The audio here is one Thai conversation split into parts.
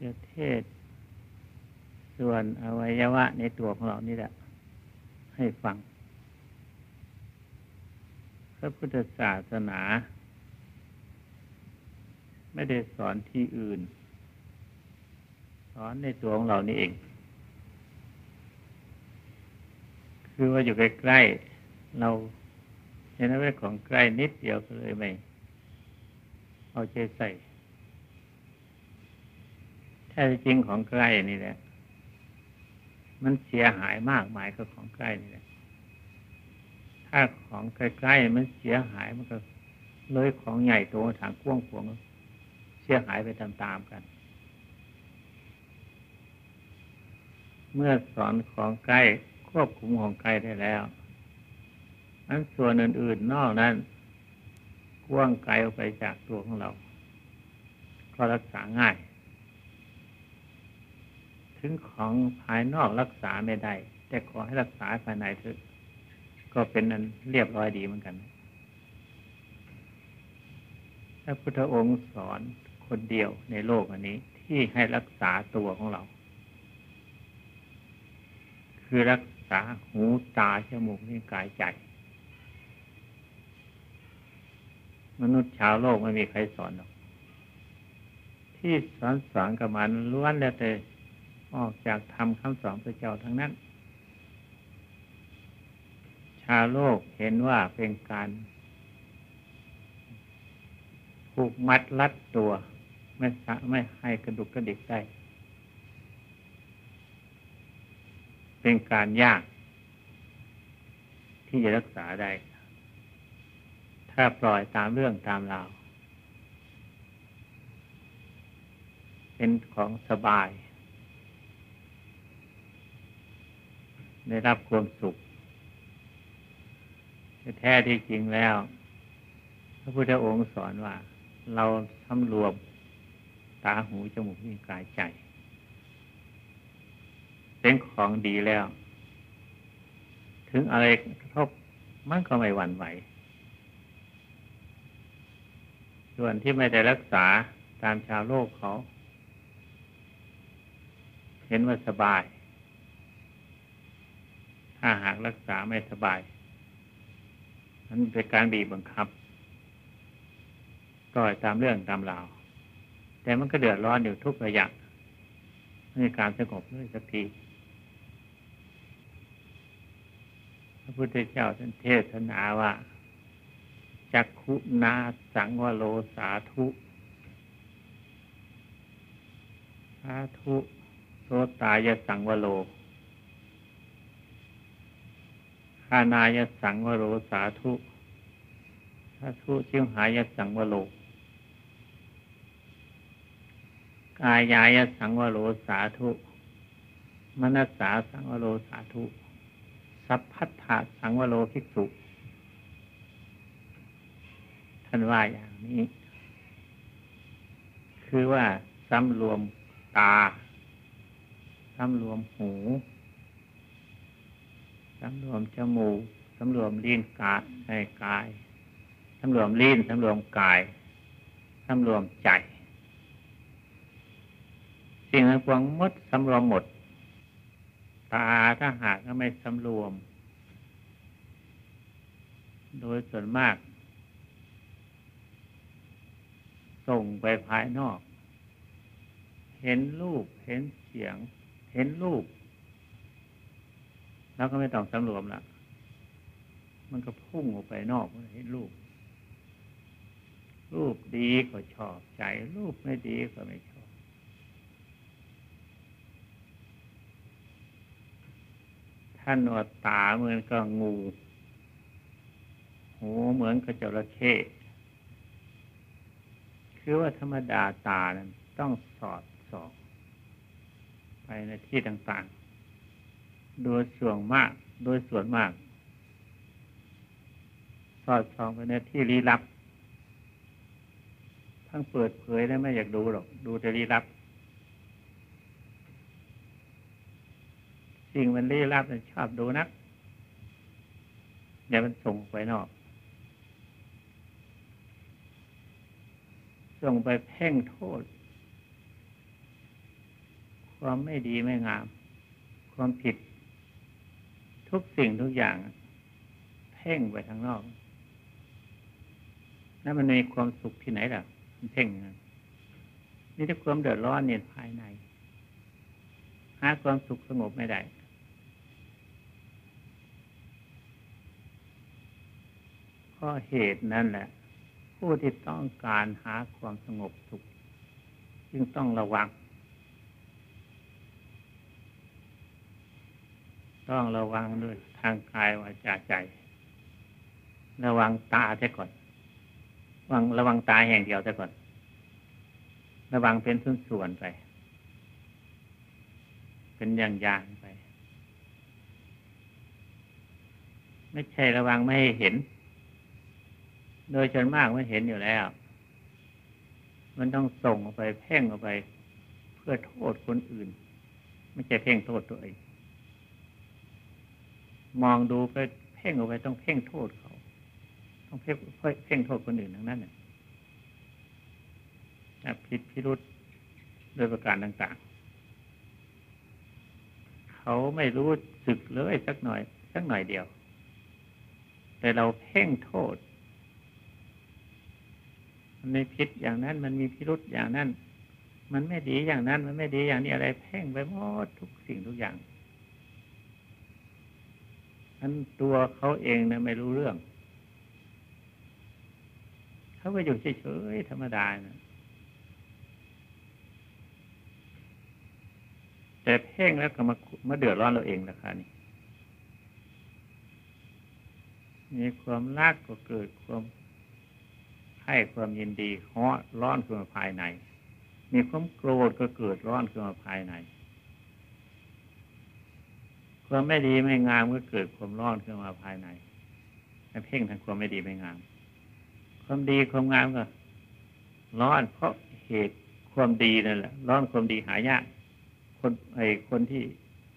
จะเทศ ส่วนอวัยวะในตัวของเรานี่แหละ ให้ฟัง พระพุทธศาสนา ไม่ได้สอนที่อื่น สอนในตัวของเรานี่เอง คือว่าอยู่ใกล้ๆเราเห็นว่าของใกล้นิดเดียวก็เลยไม่ เอาใจใส่ แท้จริงของใกล้นี่แหละ มันเสียหายมากมายก็ของใกล้นี่แหละ ถ้าของใกล้ๆมันเสียหายมันก็เลยของใหญ่โตทางกว้างขวงเสียหายไปตามๆกัน เมื่อสอนของใกล้ควบคุมของใกล้ได้แล้วนั้นส่วนอื่นๆนอกนั้นกว้างไกลออกไปจากตัวของเรา ก็รักษาง่าย ถึงของภายนอกรักษาไม่ได้ แต่ขอให้รักษาภายในเถอะก็เป็นนั้นเรียบร้อยดีเหมือนกันพระพุทธองค์สอนคนเดียวในโลกอันนี้ ที่ให้รักษาตัวของเรา คือรักษาหูตาจมูกนิ้วกายใจ มนุษย์ชาวโลกไม่มีใครสอนหรอก ที่สอนสอนกับมันล้วนแล้วแต่ ออกจากทำคำสอนพระเจ้าทั้งนั้น ชาโลกเห็นว่าเป็นการผูกมัดลัดตัว ไม่สะไม่ให้กระดุกกระดิกได้ เป็นการยาก ที่จะรักษาได้ ถ้าปล่อยตามเรื่องตามราว เป็นของสบาย ได้รับความสุข แท้ที่จริงแล้ว พระพุทธองค์สอนว่า เราทำรวมตาหูจมูกนิ้วกายใจ เป็นของดีแล้ว ถึงอะไรกระทบมันก็ไม่หวั่นไหว ส่วนที่ไม่ได้รักษาตามชาวโลกเขา เห็นว่าสบาย ถ้าหากรักษาไม่สบายนั้นเป็นการบีบบังคับปล่อยตามเรื่องตามราว แต่มันก็เดือดร้อนอยู่ทุกระยะไม่มีการสงบเลยสักทีพระพุทธเจ้าท่านเทศนาว่าจักขุนาสังวโลสาธุสาธุโสตายสังวโลขานายสังวโลสาธุ สาธุชิวหายสังวโลกายายสังวโลสาธุ มนัสสาสังวโลสาธุ สัพพัทธาสังวโลภิกษุ ท่านว่าอย่างนี้ คือว่าสำรวมตาสำรวมหู สำรวมจมูกสำรวมลิ้นกายในกายสำรวมลิ้นสำรวมกายสำรวมใจ สิ่งทั้งปวงมดสำรวมหมด ตาถ้าหากไม่สำรวม โดยส่วนมาก ส่งไปภายนอก เห็นรูปเห็นเสียง เห็นรูป แล้วก็ไม่ต้องสำรวมละมันก็พุ่งออกไปนอกเห็นรูป รูปดีก็ชอบใจ รูปไม่ดีก็ไม่ชอบ ท่านวดตาเหมือนกับงู หูเหมือนกับจระเข้คือว่าธรรมดาตานั้นต้องสอดส่องไปในที่ต่างๆ โดยส่วนมาก โดยส่วนมากสอดส่องไปในที่ลี้ลับ ทั้งเปิดเผยได้ไม่อยากดูหรอก ดูแต่ลี้ลับ สิ่งมันลี้ลับชอบดูนักอย่ามันส่งไปนอก ส่งไปเพ่งโทษ ความไม่ดีไม่งาม ความผิด ทุกสิ่งทุกอย่างเพ่งไปทางนอกนั่นมันมีความสุขที่ไหนล่ะมันเพ่งนี่ถ้าความเดือดร้อนเนี่ยภายใน หาความสุขสงบไม่ได้เพราะเหตุนั่นแหละ ผู้ที่ต้องการหาความสงบสุข จึงต้องระวัง ต้องระวังด้วยทางกายวาจาใจ ระวังตาแค่ก่อนวังระวังตาแห่งเดียวแต่ก่อน ระวังเป็นส่วนๆไป เป็นอย่างๆไป ไม่ใช่ระวังไม่ให้เห็น โดยชนมากไม่เห็นอยู่แล้ว มันต้องส่งออกไปเพ่งออกไป เพื่อโทษคนอื่น ไม่ใช่เพ่งโทษตัวเอง มองดูไปเพ่งออกไปต้องเพ่งโทษเขา ต้องเพ่งเพ่งโทษคนอื่นทั้งนั้นเนี่ยผิดพิรุษโดยประการต่างๆ เขาไม่รู้สึกเลยสักหน่อย สักหน่อยเดียว แต่เราเพ่งโทษ มันมีพิษอย่างนั้น มันมีพิรุษอย่างนั้น มันไม่ดีอย่างนั้น มันไม่ดีอย่างนี้อะไร เพ่งไปหมดทุกสิ่งทุกอย่าง นั้นตัวเขาเองนะไม่รู้เรื่อง เขาก็อยู่เฉยๆธรรมดานะแต่เพ่งแล้วก็มามาเดือดร้อนเราเองราคานี่มีความรักก็เกิดความให้ความยินดีเหาะร้อนขึ้นมาภายใน มีความโกรธก็เกิดร้อนขึ้นมาภายใน ความไม่ดีไม่งามก็เกิดความร้อนขึ้นมาภายในเพ่งทั้งความไม่ดีไม่งาม ความดีความงามก็ร้อนเพราะเหตุความดีนั่นแหละร้อนความดีหายาก คนไอ้คนที่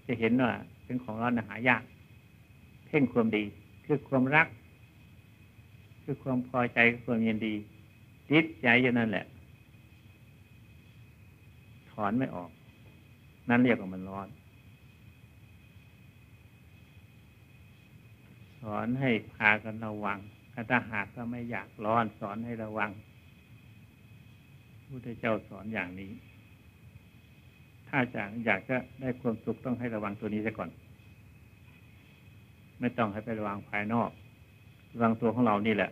จะเห็นว่าเป็นของร้อนหายาก เพ่งความดี คือความรัก คือความพอใจความยินดีจิตใจอยู่นั่นแหละ ถอนไม่ออก นั่นเรียกว่ามันร้อน อนให้พากันระวังถ้าหากก็ไม่อยากร้อนสอนให้ระวังพุทธเจ้าสอนอย่างนี้ ถ้าจะอยากจะได้ความสุขต้องให้ระวังตัวนี้ซะก่อน ไม่ต้องให้ไประวังภายนอก ระวังตัวของเรานี่แหละ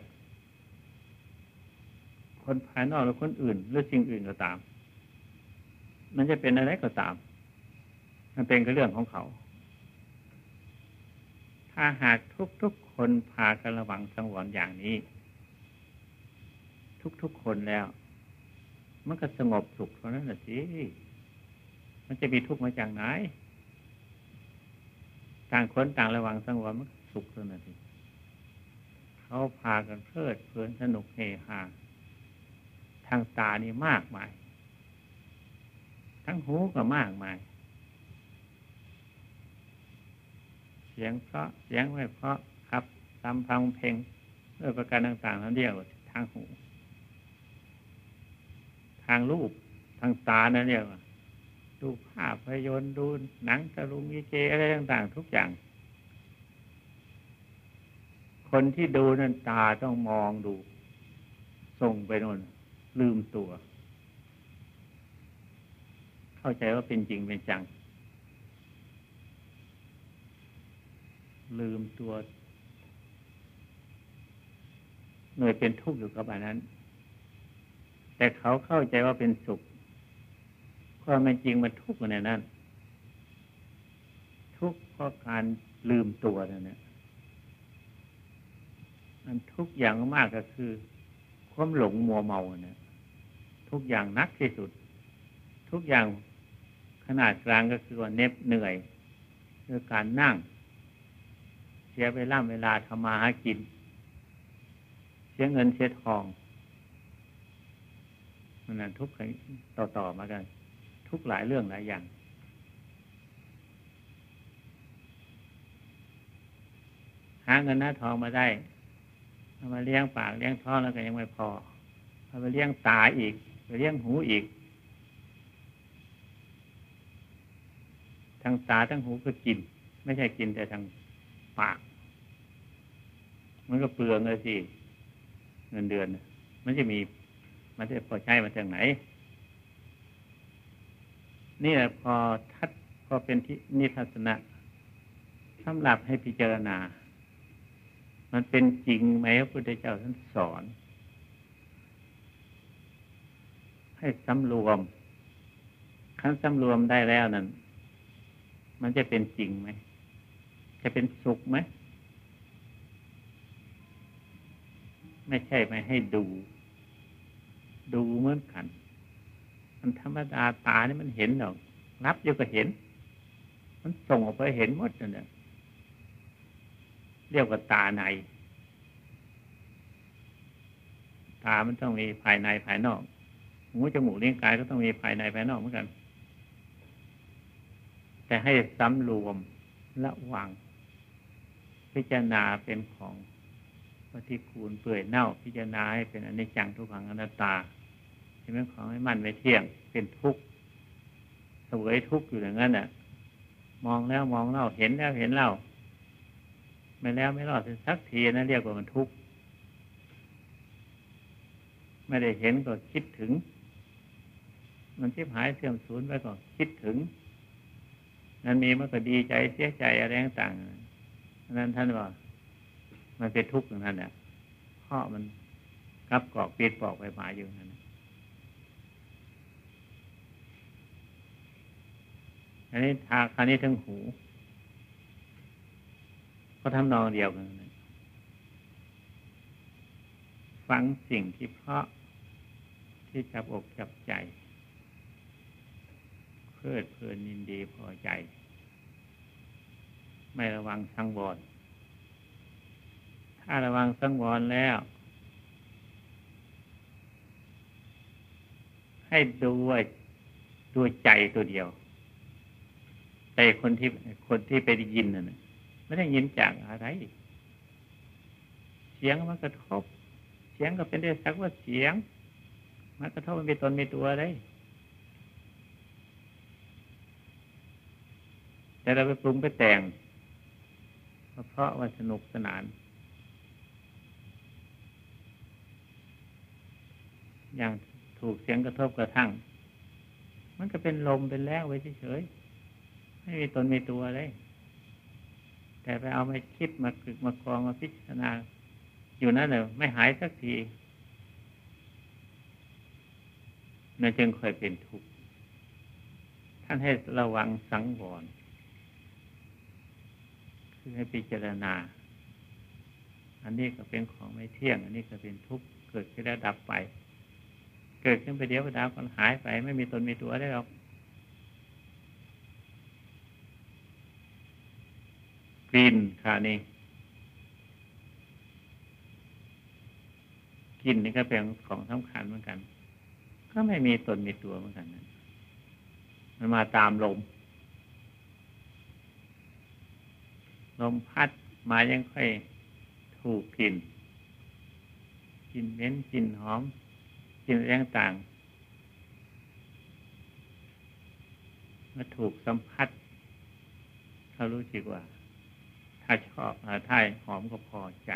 คนภายนอกหรือคนอื่น หรือสิ่งอื่นก็ตาม มันจะเป็นอะไรก็ตาม มันเป็นก็เรื่องของเขา ถ้าหากทุกๆคนพากันระวังสังวรอย่างนี้ ทุกๆคนแล้ว มันก็สงบสุขเท่านั้นแหละสิมันจะมีทุกข์มาจากไหน ต่างคนต่างระวังสังวรมันสุขเท่านั้นสิเขาพากันเพลิดเพลินสนุกเฮฮาทางตานี่มากมาย ทั้งหูก็มากมาย เสียงเพราะเสียงไม่เพราะครับตามฟังเพลงเรื่องประการต่างๆนั้นเรียกว่าทางหู ทางรูปทางตานั่นเรียกว่าดูภาพยนตร์ดูหนังตะลุงยีเจอะไรต่างๆ ทุกอย่าง คนที่ดูนั้นตาต้องมองดู ส่งไปโนนลืมตัว เข้าใจว่าเป็นจริงเป็นจัง ลืมตัว หน่วยเป็นทุกข์อยู่กับอันนั้น แต่เขาเข้าใจว่าเป็นสุขความเป็นจริงมันทุกข์อยู่ในนั้น ทุกข์เพราะการลืมตัวนั่นแหละมันทุกอย่างมากก็คือ ความหลงมัวเมาเนี่ยทุกอย่างนักที่สุด ทุกอย่างขนาดกลางก็คือว่าเน็บเหนื่อยด้วยการนั่ง สียเวลาเวลาทำมาหากิน เสียเงินเสียทองมันนั้นทุกข์ต่อต่อมากัน ทุกหลายเรื่องหลายอย่าง หาเงินหน้าทองมาได้เอามาเลี้ยงปากเลี้ยงท้องแล้วก็ยังไม่พอเอาไปเลี้ยงตาอีกไปเลี้ยงหูอีก ทางตาทั้งหูก็กิน ไม่ใช่กินแต่ทาง ปาก มันก็เปลืองเลยสิเงินเดือน มันจะมีมันจะพอใช้มาจากไหน นี่แหละพอทัดพอเป็นที่นิทัศนะสำหรับให้พิจารณา มันเป็นจริงไหมพระพุทธเจ้าท่านสอน ให้สำรวมขั้นสำรวมได้แล้วนั้น มันจะเป็นจริงไหม จะเป็นสุขไหม ไม่ใช่ไม่ให้ดู ดูเหมือนกัน มันธรรมดาตานี่มันเห็นหรอกรับอยู่ก็เห็น มันส่งออกไปเห็นหมดนั่นแหละเรียกว่าตาใน ตามันต้องมีภายในภายนอกหูจมูกเลิ้นกายก็ต้องมีภายในภายนอกเหมือนกัน แต่ให้สำรวมระวัง พิจารณาเป็นของปฏิคูลเปื่อยเน่าพิจารณาให้เป็นอนิจจังทุกขังอนัตตาที่เป็นของให้มันไม่เที่ยงเป็นทุกข์สวยทุกข์อยู่อย่างนั้นน่ะ มองแล้วมองเล่าเห็นแล้วเห็นเล่าไม่แล้วไม่รอดสักทีนะเรียกว่ามันทุกข์ไม่ได้เห็นก็คิดถึง มันทิพหายเสื่อมสูญไปก็คิดถึง นั่นมีมันก็ดีใจเสียใจอะไรต่างๆ นั้นท่านว่ามันเป็นทุกข์อย่างนั้นเนี่ยเพราะมันกับกอกปีดปอกไปมาอยู่นั่นอันนี้ทาคราวนี้ทั้งหู ก็ทำนองเดียวกันฟังสิ่งที่เพราะที่จับอกจับใจ เพื่อเพลินยินดีพอใจ ไม่ระวังสังวร ถ้าระวังสังวรแล้ว ให้ดูว่าดูใจตัวเดียวใจคนที่คนที่ไปได้ยินน่ะไม่ได้ยินจากอะไร เสียงมันกระทบ เสียงก็เป็นได้สักว่าเสียงมันกระทบมันมีตนมีตัวได้แต่เราไปปรุงไปแต่ง เพราะว่าสนุกสนาน อย่างถูกเสียงกระทบกระทั่ง มันก็เป็นลมเป็นแรงไว้เฉยๆไม่มีตนมีตัวเลย แต่ไปเอามาคิดมากึกมากรองมาพิจารณา อยู่นั่นเลยไม่หายสักทีนั่นจึงค่อยเป็นทุกข์ท่านให้ระวังสังวร คือให้พิจารณา อันนี้ก็เป็นของไม่เที่ยง อันนี้ก็เป็นทุกข์เกิดขึ้นแล้วดับไป เกิดขึ้นไปเดียวดาวก็หายไป ไม่มีตนมีตัวได้หรอกลิ่นค่ะนี่กลิ่นนี่ก็เป็นของสำคัญเหมือนกัน ก็ไม่มีตนมีตัวเหมือนกันมันมาตามลม ลมพัดมายังค่อยถูกกลิ่นกลิ่นเหม็นกลิ่นหอมกลิ่นแรต่างมาถูกสัมผัสเขารู้สึกว่า ถ้าชอบถ้าหอมก็พอใจ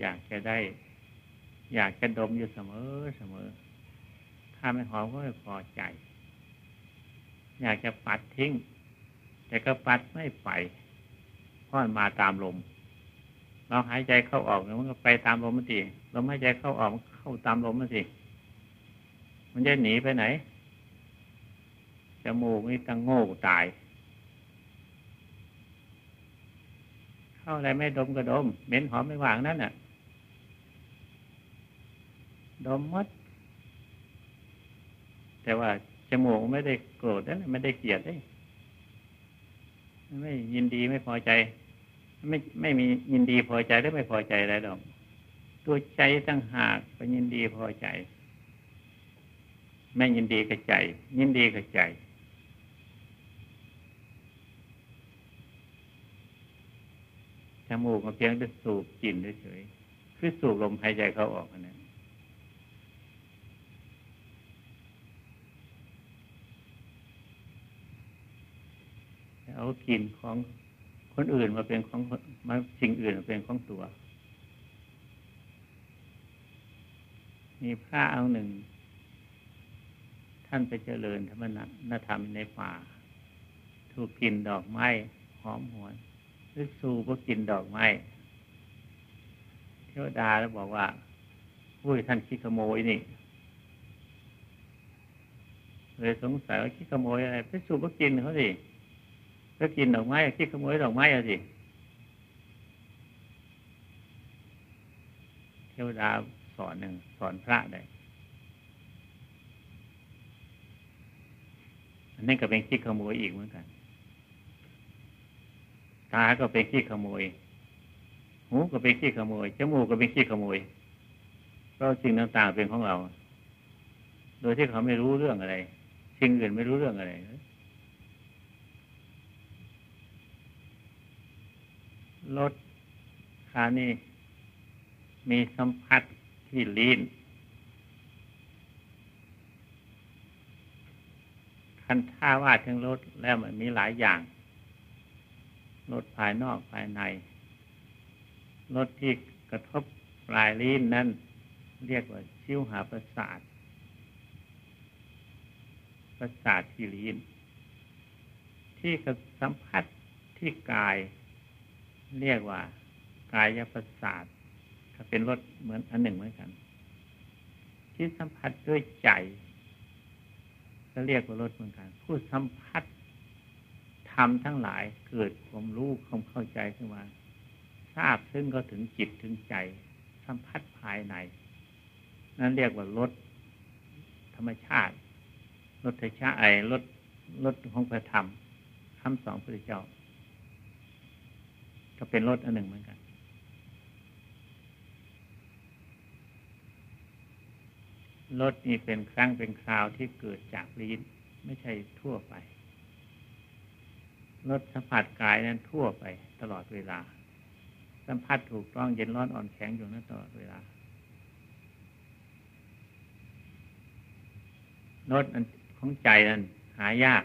อยากจะได้ อยากจะดมอยู่เสมอเสมอ ถ้าไม่หอมก็ไม่พอใจ อยากจะปัดทิ้ง แต่ก็ปัดไม่ไป เพราะมันมาตามลม เราหายใจเข้าออกมันก็ไปตามลมมันสิลมหายใจเข้าออกเข้าตามลมมันสิ มันจะหนีไปไหนจมูกนี่ตั้งโง่ตาย เข้าอะไรไม่ดมก็ดม เหม็นหอมไม่หวางนั่นน่ะ ดมมดแต่ว่าจมูกไม่ได้โกรธนะไม่ได้เกลียดได้ ไม่ยินดีไม่พอใจ ไม่ไม่มียินดีพอใจหรือไม่พอใจอะไรหรอก ตัวใจตั้งหากเป็นยินดีพอใจ ไม่ยินดีกับใจ ยินดีกับใจ จมูกมาเพียงแต่สูบกลิ่นเฉยๆคือสูบลมหายใจเขาออกนะกินของคนอื่นมาเป็นของมาสิ่งอื่นมาเป็นของตัว มีพระเอาหนึ่ง ท่านไปเจริญธรรมนธรรมในป่า ถูกกินดอกไม้หอมหวนหรือสูบก็กินดอกไม้เทวดาแล้วบอกว่าอุ้ยท่านขี้ขโมยนี่เลยสงสัยว่าขี้ขโมยอะไรไปสูบก็กินเขาสิ ก็กินดอกไม้ขี้ขโมยดอกไม้เอาสิเทวดาสอนหนึ่งสอนพระได้อันนี้ก็เป็นขี้ขโมยอีกเหมือนกัน ตาก็เป็นขี้ขโมย หูก็เป็นขี้ขโมย จมูกก็เป็นขี้ขโมย เพราะสิ่งต่างๆเป็นของเรา โดยที่เขาไม่รู้เรื่องอะไรสิ่งอื่นไม่รู้เรื่องอะไร รถคานี่มีสัมผัสที่ลีนคันท่าว่าถึงรถแล้วมันมีหลายอย่างรถภายนอกภายในรถที่กระทบปลายลิ้นนั้น เรียกว่าชิวหาประสาทประสาทที่ลิ้นที่กระสัมผัสที่กาย เรียกว่า กายประสาทก็เป็นรสเหมือนอันหนึ่งเหมือนกัน ที่สัมผัสด้วยใจก็เรียกว่ารสเหมือนกัน ผู้สัมผัสทำทั้งหลายเกิดความรู้ความเข้าใจขึ้นมาทราบซึ่งก็ถึงจิตถึงใจ สัมผัสภายใน นั่นเรียกว่ารสธรรมชาติรสเทชาไอรสรสของพระธรรมคำสองพระเจ้า ก็เป็นรถอันหนึ่งเหมือนกันรถนี่เป็นครั้งเป็นคราวที่เกิดจากลิ้นไม่ใช่ทั่วไปรถสัมผัสกายนั้นทั่วไปตลอดเวลา สัมผัสถูกต้องเย็นร้อนอ่อนแข็งอยู่นั้นตลอดเวลารถของใจนั้นหายาก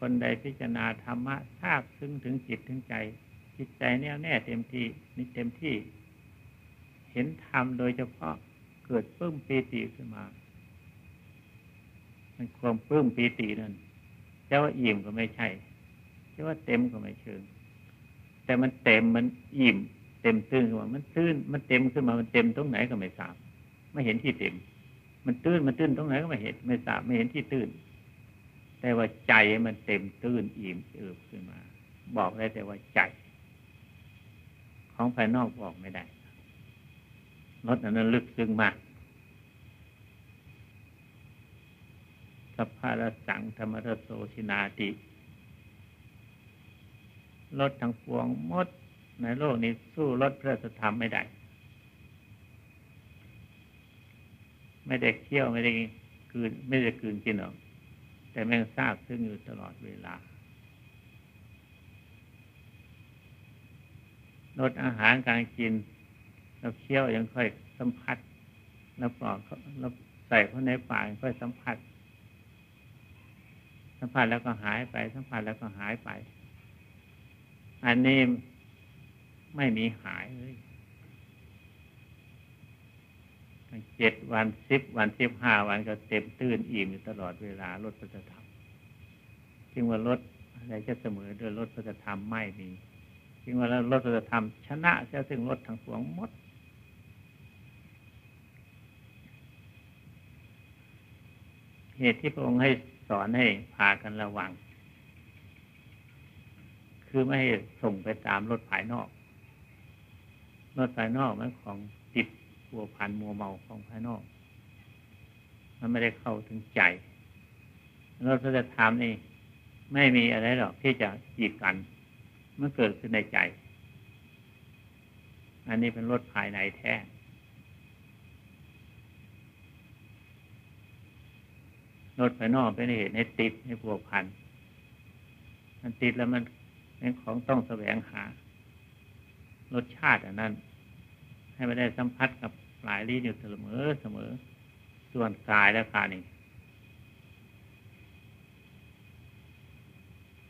คนใดพิจารณาธรรมะทราบซึ้งถึงจิตถึงใจ จิตใจแน่วแน่เต็มที่นี่เต็มที่ เห็นธรรมโดยเฉพาะเกิดปลื้มปีติขึ้นมามันความปลื้มปีตินั่นจะว่าอิ่มก็ไม่ใช่จะว่าเต็มก็ไม่เชิง แต่มันเต็มมันอิ่ม เต็มตื้นขึ้นมามันตื้น มันเต็มขึ้นมามันเต็มตรงไหนก็ไม่ทราบไม่เห็นที่เต็ม มันตื้นมันตื้นตรงไหนก็ไม่เห็น ไม่ทราบไม่เห็นที่ตื้น แต่ว่าใจมันเต็มตื้นอิ่มเอิบขึ้นมา บอกได้แต่ว่าใจ ของภายนอกบอกไม่ได้รสนั้นลึกซึ้งมากสัพพะสังธรรมรโสชินาติรถทั้งปวงมด ในโลกนี้สู้รถพระธรรมไม่ได้ ไม่ได้เที่ยวไม่ได้คืนไม่ได้คืนกินหรอก แต่แม่งทราบซึ่งอยู่ตลอดเวลาลดอาหารการกินเราเคี้ยวยังค่อยสัมผัสแล้วปลอกแล้วใส่เข้าในปากค่อยสัมผัส สัมผัสแล้วก็หายไป สัมผัสแล้วก็หายไป อันนี้ไม่มีหายเลย เจ็ดวันสิบวันสิบห้าวันก็เต็มตื้นอิ่มอยู่ตลอดเวลารถพระธรรมจึงว่ารถอะไรจะเสมอด้วยรถพระธรรมไม่มีจึงว่ารถพระธรรมชนะเจ้าซึ่งรถทั้งปวงหมดเหตุที่พระองค์ให้สอนให้พากันระวัง คือไม่ให้ส่งไปตามรถภายนอก รถภายนอกมันของติด พัวพันมัวเมาของภายนอก มันไม่ได้เข้าถึงใจรถพระธรรมนี่ไม่มีอะไรหรอกที่จะจีดกันเมื่อเกิดขึ้นในใจ อันนี้เป็นรถภายในแท้รถภายนอกเป็นเหตุให้ติดให้ผัวพัน มันติดแล้วมันเป็นของต้องแสวงหารสชาติอันนั้น ให้ไม่ได้สัมผัสกับหลายลิ้นอยู่เสมอเสมอ ส่วนกายและขานี่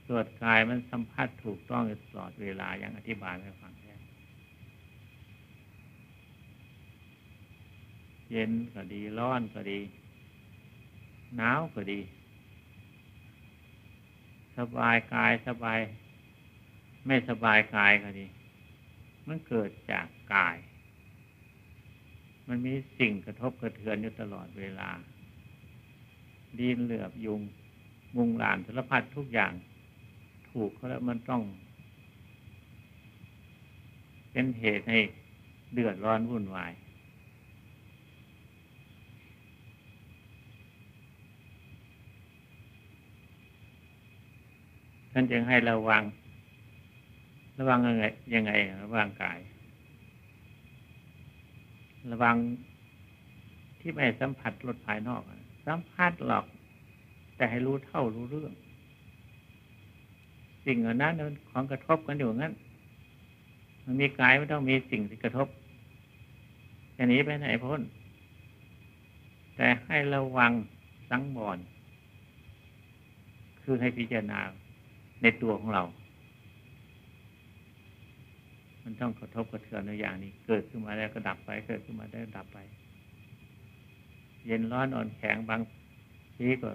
ส่วนกายมันสัมผัสถูกต้องตลอดเวลาอย่างอธิบายให้ฟังแค่เย็นก็ดีร้อนก็ดีหนาวก็ดี สบายกายสบาย ไม่สบายกายก็ดี มันเกิดจากกาย มันมีสิ่งกระทบกระเทือนอยู่ตลอดเวลา ดินเหลือบยุงมุงหลานสารพัดทุกอย่าง ถูกเขาแล้วมันต้อง เป็นเหตุให้เดือดร้อนวุ่นวาย ท่านจึงให้ระวัง ระวังยังไงยังไงระวังกาย ระวังที่ไม่สัมผัสรถภายนอก สัมผัสหรอก แต่ให้รู้เท่ารู้เรื่อง สิ่งเหล่านั้นของกระทบกันอยู่งั้น มันมีกายไม่ต้องมีสิ่งที่กระทบจะหนีไปไหนพ้น แต่ให้ระวังสังวรคือให้พิจารณาในตัวของเรา มันต้องกระทบกระเทือนในอย่างนี้ เกิดขึ้นมาแล้วก็ดับไป เกิดขึ้นมาได้ดับไป เย็นร้อนอ่อนแข็งบางทีก็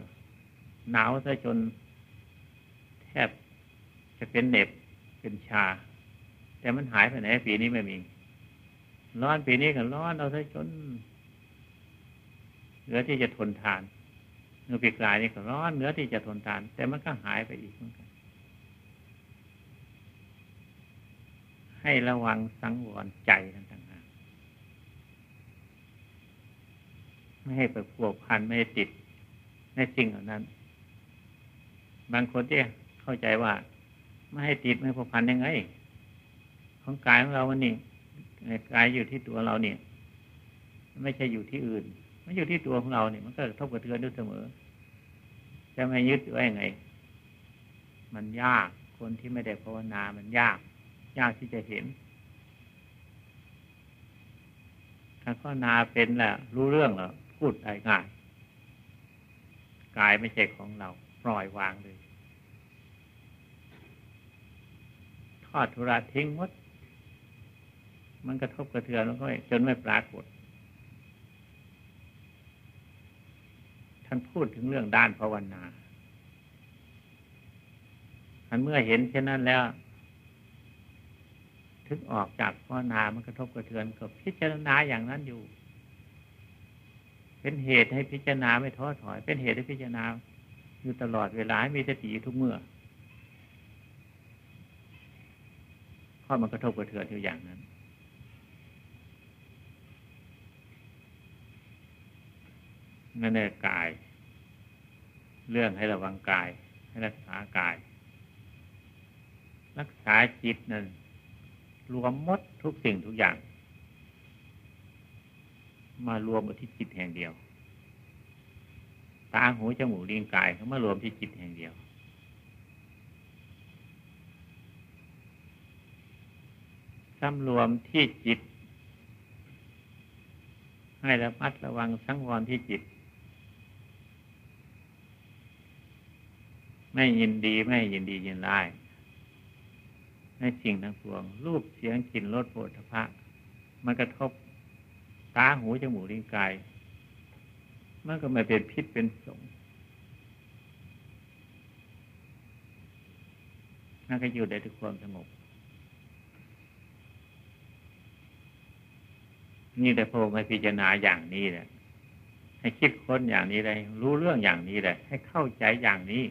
หนาวซะจนแทบจะเป็นเหน็บเป็นชา แต่มันหายไปไหนปีนี้ไม่มี ร้อนปีนี้ก็ร้อนเอาซะจนเหลือที่จะทนทานเนื้อปีกลายนี่ก็ร้อนเหลือที่จะทนทาน แต่มันก็หายไปอีกเหมือนกัน ให้ระวังสังวรใจต่างหากไม่ให้ไปผัวพันไม่ให้ติดในสิ่งเหล่านั้น บางคนที่เข้าใจว่า ไม่ให้ติดไม่ผัวพันยังไง ของกายของเราวันนี้กายอยู่ที่ตัวเราเนี่ย ไม่ใช่อยู่ที่อื่นมันอยู่ที่ตัวของเราเนี่ยมันก็ทบกระเทือนด้วยเสมอ จะไม่ยึดไว้ยังไง มันยากคนที่ไม่ได้ภาวนา มันยาก ยากที่จะเห็น ถ้าก็นาเป็นแหละรู้เรื่องแล้วพูดได้ง่ายกายไม่ใช่ของเรา ปล่อยวางเลยทอดทุระทิ้งหมด มันกระทบกระเทือนแล้วก็จนไม่ปรากฏ ท่านพูดถึงเรื่องด้านภาวนาท่านเมื่อเห็นเช่นนั้นแล้ว ถึงออกจากภาวนามันกระทบกระเทือนก็พิจารณาอย่างนั้นอยู่ เป็นเหตุให้พิจารณาไม่ท้อถอย เป็นเหตุให้พิจารณาอยู่ตลอดเวลามีสติทุกเมื่อเพราะมันกระทบกระเทือนอยู่อย่างนั้น นั่นเองกาย เรื่องให้ระวังกาย ให้รักษากาย รักษาจิตนั่น รวมมดทุกสิ่งทุกอย่าง มารวมที่จิตแห่งเดียว ตาหูจมูกลิ้นกายเขามารวมที่จิตแห่งเดียวสำรวมที่จิต ให้ระมัดระวังสังวรที่จิต ไม่ยินดีไม่ยินดียินร้าย ในสิ่งทั้งปวง รูปเสียงกลิ่นรสโผฏฐะมันกระทบตาหูจมูกลิ้นกาย มันก็ไม่เป็นพิษเป็นสงนั่นก็อยู่ได้ด้วยความสงบนี่แต่พระองค์ให้พิจารณาอย่างนี้แหละให้คิดค้นอย่างนี้เลยรู้เรื่องอย่างนี้เลยให้เข้าใจอย่างนี้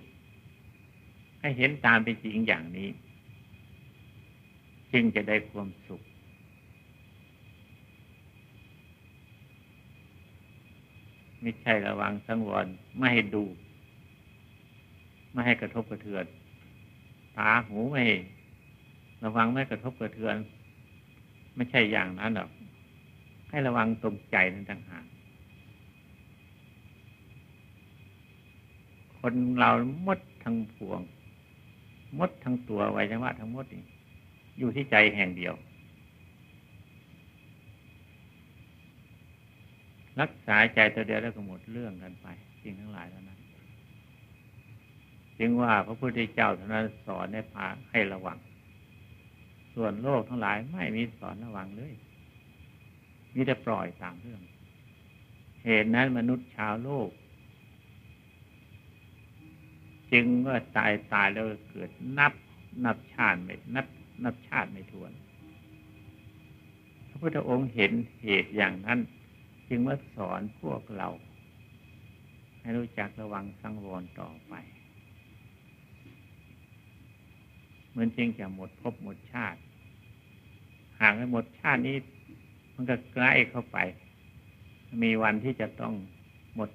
ให้เห็นตามเป็นจริงอย่างนี้ จึงจะได้ความสุข ไม่ใช่ระวังสังวรไม่ให้ดู ไม่ให้กระทบกระเทือนตาหูไม่ระวังไม่กระทบกระเทือน ไม่ใช่อย่างนั้นหรอก ให้ระวังตรงใจนั่นต่างหากคนเรามดทั้งพวงมดทั้งตัวไวจังว่าทั้งมดนี่ อยู่ที่ใจแห่งเดียว รักษาใจตัวเดียวแล้วก็หมดเรื่องกันไปสิ่งทั้งหลายแล้วนั้นจึงว่าพระพุทธเจ้าท่านั้นสอนให้พาให้ระวัง ส่วนโลกทั้งหลายไม่มีสอนระวังเลยมีแต่ปล่อยตามเรื่อง เหตุนั้นมนุษย์ชาวโลก จึงว่าตายตายแล้วเกิดนับนับชาติไม่นับ นับชาติไม่ทวน พระพุทธองค์เห็นเหตุอย่างนั้น จึงว่าสอนพวกเรา ให้รู้จักระวังสังวรต่อไปเหมือนจริงจะหมดภพหมดชาติ หากไม่หมดชาตินี้ มันก็ใกล้เข้าไป มีวันที่จะต้องหมด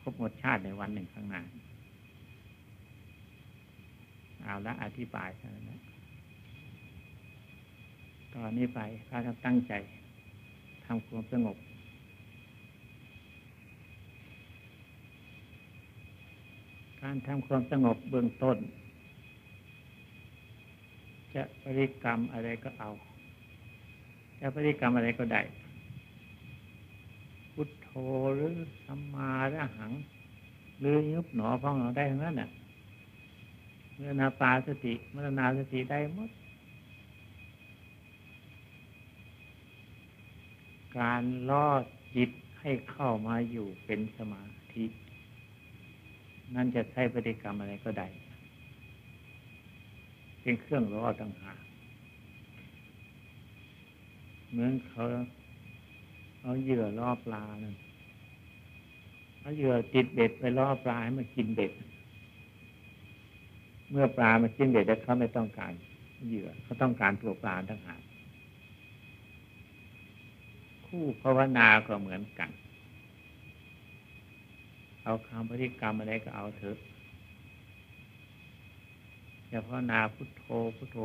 ภพหมดชาติในวันหนึ่งข้างหน้าเอาละอธิบายเท่านั้นนะ ตอนนี้ไปพากันตั้งใจทำความสงบ การทำความสงบเบื้องต้น จะบริกรรมอะไรก็เอา จะบริกรรมอะไรก็ได้ พุทโธหรือสัมมาระหัง หรือยุบหนอพองหนอได้ทั้งนั้นน่ะเมื่อนาปาสติเมื่อนาสติได้หมด การล่อจิตให้เข้ามาอยู่เป็นสมาธิ นั่นจะใช้ปฏิกรรมอะไรก็ได้ เป็นเครื่องล่อต่างหากเหมือนเขาเอาเหยื่อล่อปลานั่นเอาเหยื่อติดเบ็ดไปล่อปลาให้มันกินเบ็ด เมื่อปลามันกินเบ็ดแล้วเขาไม่ต้องการเหยื่อเขาต้องการตัวปลาต่างหาก คู่ภาวนาก็เหมือนกัน เอาคำปฏิกรรมอะไรก็เอาเถอะอย่าภาวนาพุทโธพุทโธ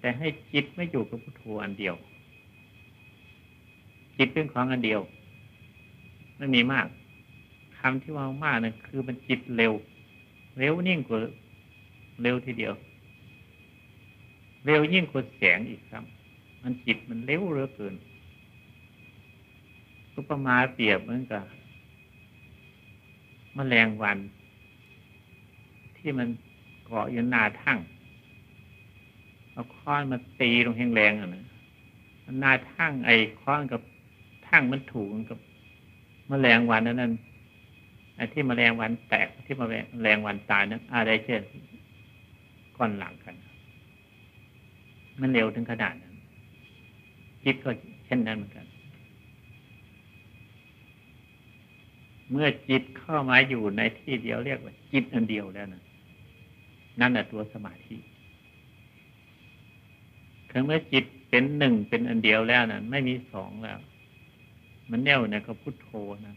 แต่ให้จิตไม่อยู่กับพุทโธอันเดียว จิตเป็นของอันเดียวไม่มีมากคำที่ว่ามากนั่นคือมันจิตเร็ว เร็วยิ่งกว่าเร็วทีเดียว เร็วยิ่งกว่าแสงอีกครับ มันจิตมันเร็วเหลือเกิน ก็ประมาเปรียบเหมือนกับมแมลงวัน ที่มันเกาะอยู่หน้าทั้งเอาค้อนมาตีลงแรงๆอะนะหน้าทั้งไอ้ค้อนกับทั้งมันถูกกับมแมลงวันนั้นนั่นไอ้ที่มแมลงวันแตกที่มแมลงวันตายนั้นอะไรเช่นก้อนหลังกัน มันเร็วถึงขนาดนั้นจิตก็เช่นนั้นเหมือนกัน เมื่อจิตเข้ามาอยู่ในที่เดียวเรียกว่า จิตอันเดียวแล้วนะนั่นแหละตัวสมาธิคือเมื่อจิตเป็นหนึ่งเป็นอันเดียวแล้วนะไม่มีสองแล้ว มันแน่วในกับพุทโธนะ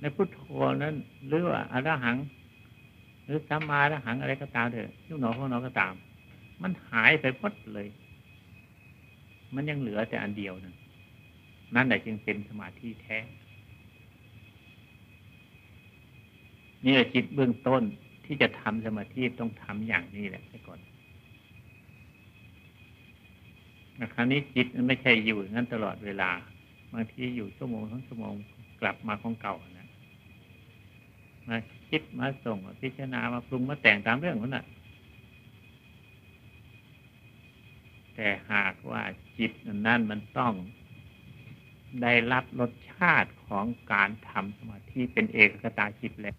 ในพุทโธนั้น หรือว่าอรหัง หรือสัมมาอรหังอะไรก็ตามเถอะยุบหนอพวกนอก็ตาม มันหายไปพดเลย มันยังเหลือแต่อันเดียวนะนั่นแหละจึงเป็นสมาธิแท้ นี่แหละจิตเบื้องต้นที่จะทำสมาธิต้องทำอย่างนี้แหละไปก่อนคราวนี้จิตมันไม่ใช่อยู่งั้นตลอดเวลาบางทีอยู่ชั่วโมงทั้งชั่วโมงกลับมาของเก่านะมาคิดมาส่งพิจารณามาปรุงมาแต่งตามเรื่องนั้นน่ะ แต่หากว่าจิตนั้นมันต้องได้รับรสชาติของการทำสมาธิเป็นเอกตาจิตแล้ว